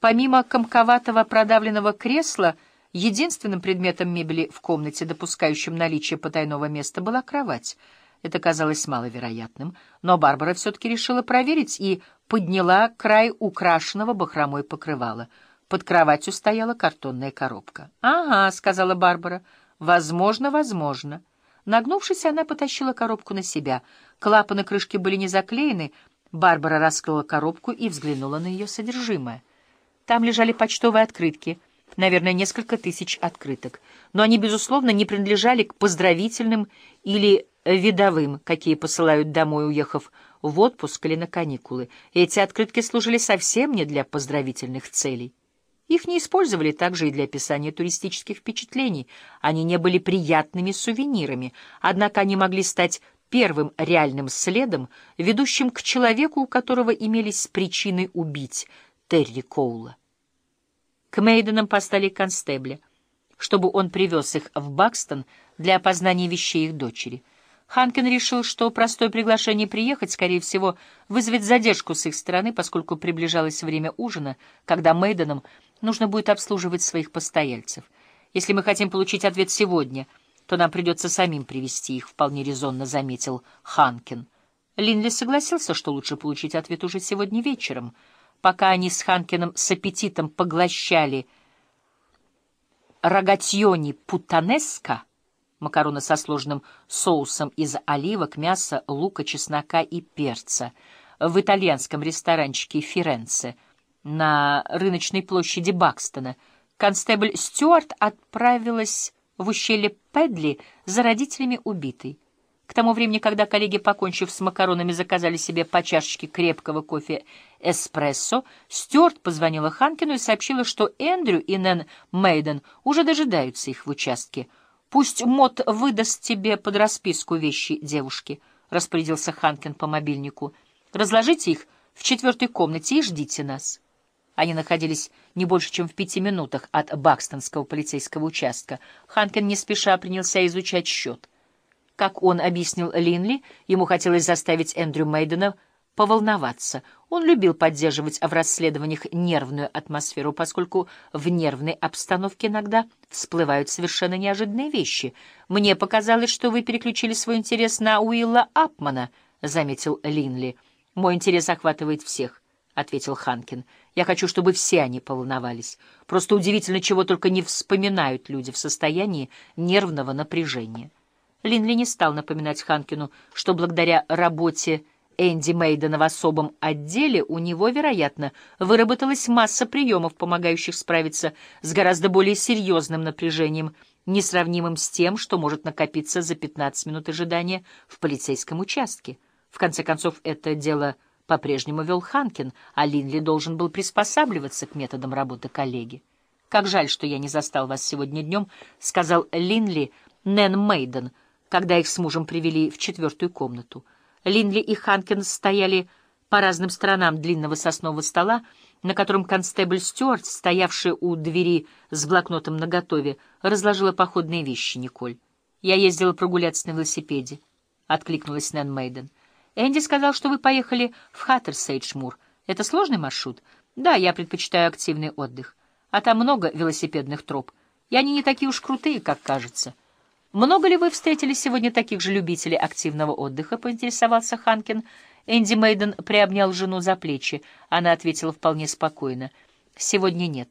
Помимо комковатого продавленного кресла, единственным предметом мебели в комнате, допускающим наличие потайного места, была кровать. Это казалось маловероятным, но Барбара все-таки решила проверить и подняла край украшенного бахромой покрывала. Под кроватью стояла картонная коробка. «Ага», — сказала Барбара, — «возможно, возможно». Нагнувшись, она потащила коробку на себя. Клапаны крышки были не заклеены. Барбара раскрыла коробку и взглянула на ее содержимое. Там лежали почтовые открытки, наверное, несколько тысяч открыток, но они, безусловно, не принадлежали к поздравительным или видовым, какие посылают домой, уехав в отпуск или на каникулы. Эти открытки служили совсем не для поздравительных целей. Их не использовали также и для описания туристических впечатлений. Они не были приятными сувенирами, однако они могли стать первым реальным следом, ведущим к человеку, у которого имелись причины убить Терри Коула. К Мейденам поставили констебля, чтобы он привез их в Бакстон для опознания вещей их дочери. Ханкин решил, что простое приглашение приехать, скорее всего, вызовет задержку с их стороны, поскольку приближалось время ужина, когда Мейденам нужно будет обслуживать своих постояльцев. Если мы хотим получить ответ сегодня, то нам придется самим привести их, — вполне резонно заметил Ханкин. Линли согласился, что лучше получить ответ уже сегодня вечером — пока они с Ханкиным с аппетитом поглощали рогатьони путанеско, макароны со сложным соусом из оливок, мяса, лука, чеснока и перца, в итальянском ресторанчике Фиренце на рыночной площади Бакстона, констебль Стюарт отправилась в ущелье Педли за родителями убитой. К тому времени, когда коллеги, покончив с макаронами, заказали себе по чашечке крепкого кофе эспрессо, Стюарт позвонила Ханкину и сообщила, что Эндрю и Нэн Мейден уже дожидаются их в участке. «Пусть Мот выдаст тебе под расписку вещи девушки», — распорядился Ханкин по мобильнику. «Разложите их в четвертой комнате и ждите нас». Они находились не больше, чем в пяти минутах от Бакстонского полицейского участка. Ханкин не спеша принялся изучать счет — как он объяснил Линли, ему хотелось заставить Эндрю Мейдена поволноваться. Он любил поддерживать в расследованиях нервную атмосферу, поскольку в нервной обстановке иногда всплывают совершенно неожиданные вещи. «Мне показалось, что вы переключили свой интерес на Уилла Апмана», — заметил Линли. «Мой интерес охватывает всех», — ответил Ханкин. «Я хочу, чтобы все они поволновались. Просто удивительно, чего только не вспоминают люди в состоянии нервного напряжения». Линли не стал напоминать Ханкину, что благодаря работе Энди Мейдена в особом отделе у него, вероятно, выработалась масса приемов, помогающих справиться с гораздо более серьезным напряжением, несравнимым с тем, что может накопиться за 15 минут ожидания в полицейском участке. В конце концов, это дело по-прежнему вел Ханкин, а Линли должен был приспосабливаться к методам работы коллеги. «Как жаль, что я не застал вас сегодня днем», — сказал Линли Нэн Мейден — когда их с мужем привели в четвертую комнату. Линли и Ханкин стояли по разным сторонам длинного соснового стола, на котором констебль Стюарт, стоявший у двери с блокнотом наготове, разложила походные вещи Николь. «Я ездила прогуляться на велосипеде», — откликнулась Нэн Мейден. «Энди сказал, что вы поехали в Хаттерсейдж-Мур. Это сложный маршрут?» «Да, я предпочитаю активный отдых. А там много велосипедных троп, и они не такие уж крутые, как кажется». «Много ли вы встретили сегодня таких же любителей активного отдыха?» — поинтересовался Ханкин. Энди Мейден приобнял жену за плечи. Она ответила вполне спокойно. «Сегодня нет.